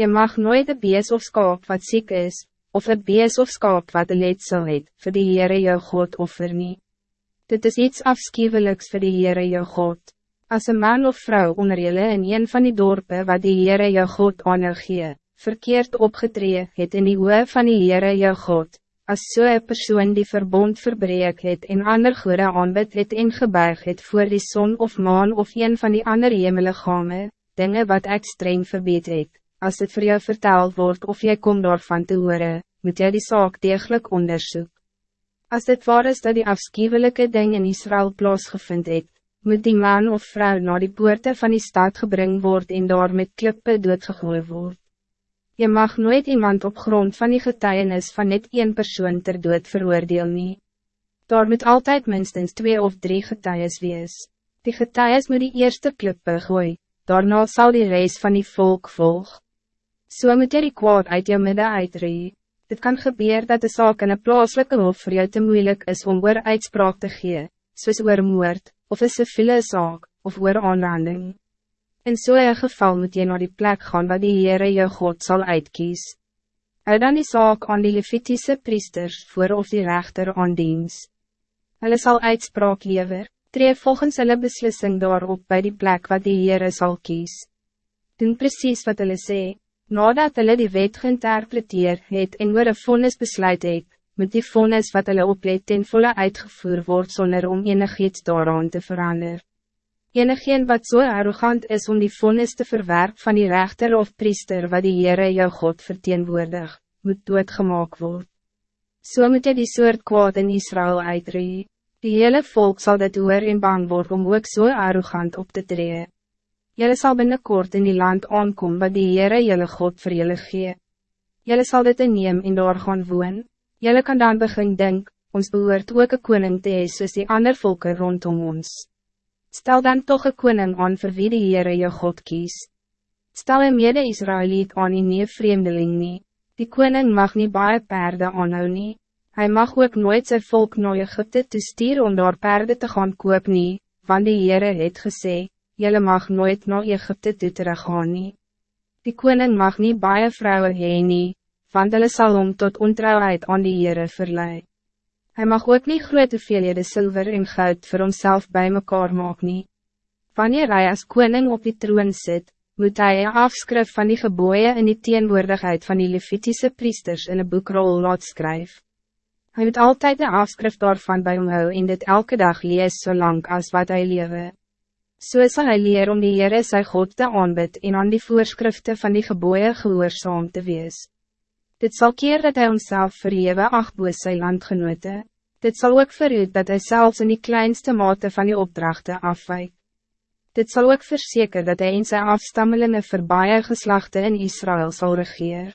Je mag nooit een bees of skaap wat ziek is, of een bees of skaap wat een letsel het, vir die Heere jou God offer nie. Dit is iets afschuwelijks voor die Heere jou God. Als een man of vrouw onder jullie in een van die dorpen wat die Heere jou God aan jou gee, verkeerd opgetree het in die oe van die Heere jou God, als so een persoon die verbond verbreek het en ander goede aanbid het en gebuig het voor die zon of maan of een van die andere hemeligame, dingen wat ek streng verbied het, als het voor jou verteld wordt of jij komt daarvan te horen, moet jij die zaak degelijk onderzoek. Als het waar is dat die afschuwelijke ding in Israël plaatsgevind het, moet die man of vrouw naar die poorten van die stad gebring word en daar met klippe doodgegooid word. Je mag nooit iemand op grond van die getuienis van net één persoon ter dood veroordeel nie. Daar moet altijd minstens twee of drie getuies wees. Die getuies moet die eerste klippe gooi, daarna zal die reis van die volk volgen. So moet jy die kwaad uit jou midden uitree. Dit kan gebeuren dat de zaak in een plaatselijke hof voor jou te moeilijk is om oor uitspraak te gee, soos oor moord, of een civiele zaak, of oor aanranding. In zo'n geval moet je naar die plek gaan waar die Heere jou God zal uitkies. Hou dan die zaak aan die Levitische priesters voor of die rechter aan diens. Hulle sal uitspraak lever, tree volgens hulle beslissing daarop bij die plek wat die Heere zal kies. Doen precies wat hulle sê, Nadat hulle die wet geïnterpreteer het en oor een vonnis besluit het, moet die vonnis wat hulle oplet ten volle uitgevoer word zonder om enig iets daaraan te veranderen. Enigeen wat zo so arrogant is om die vonnis te verwerp van die rechter of priester wat die Heere jou God verteenwoordig, moet doodgemaak word. So moet jy die soort kwaad in Israël uitree. Die hele volk zal dit hoor en bang word om ook zo so arrogant op te treden. Jelle zal binnenkort in die land aankom wat die Heere jelle God vir jylle gee. Jelle sal dit inneem en daar gaan woon. Jelle kan dan begin denk, ons behoort ook een koning te hees soos die ander volken rondom ons. Stel dan toch een koning aan vir wie die Heere jou God kies. Stel een mede-Israëliet aan en nie vreemdeling nie. Die koning mag niet baie perde aanhou nie. Hy mag ook nooit zijn volk na Egypte te stuur om daar perde te gaan koop nie, want die Heere het gesê, jelle mag nooit naar Egypte toe teruggaan nie. Die koning mag niet baie vrouwen heen nie, want hulle sal om tot ontrouwheid aan die Heere verlei. Hij mag ook niet grote hoeveelhede zilver en goud voor homself bij mekaar maak nie. Wanneer hij als koning op die troon zit, moet hij een afskrif van die geboeien in die teenwoordigheid van die Levitische priesters in een boekrol laat skryf. Hij moet altijd de afskrif daarvan bij hom hou en dit elke dag lees zolang als wat hij lewe. So sal hy leer om die Heere sy God te aanbid en aan die voorschriften van die geboeien gehoorzaam te wees. Dit zal keer dat hij onszelf verhewe achtboos sy landgenote. Dit zal ook verhoed dat hij zelfs in die kleinste mate van die opdrachten afwijkt. Dit zal ook verzekeren dat hij in zijn afstammelingen voorbije geslachten in Israël zal regeren.